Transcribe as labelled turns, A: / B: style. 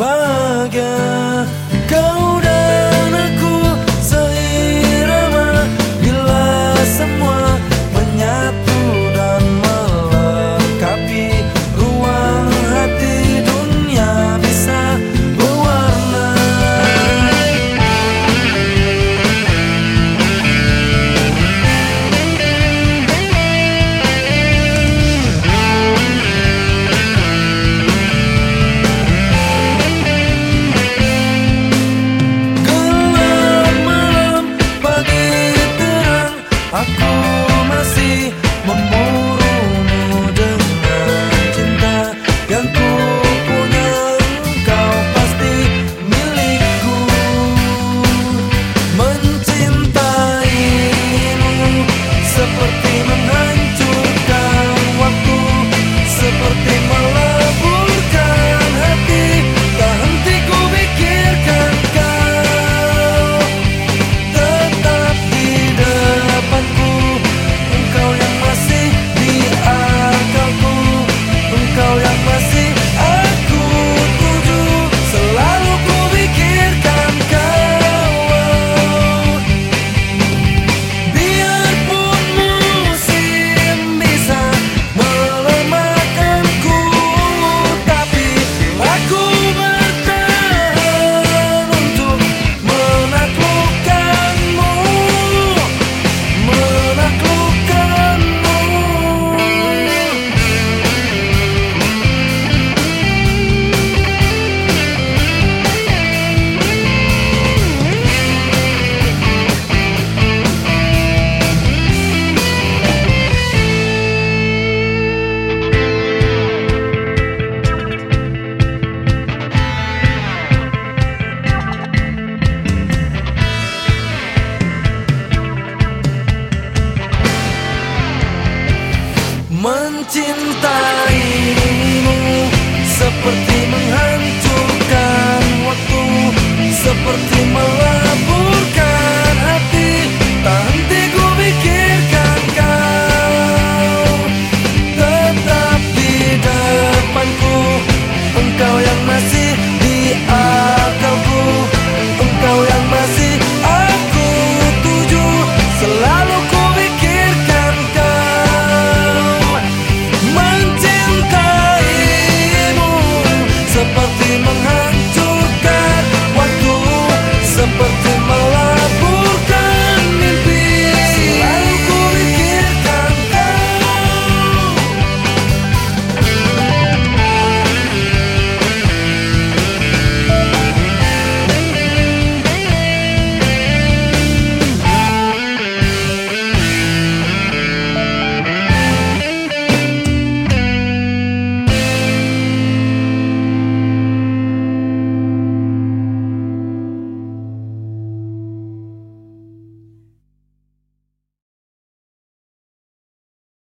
A: bahagia Kau cinta. seperti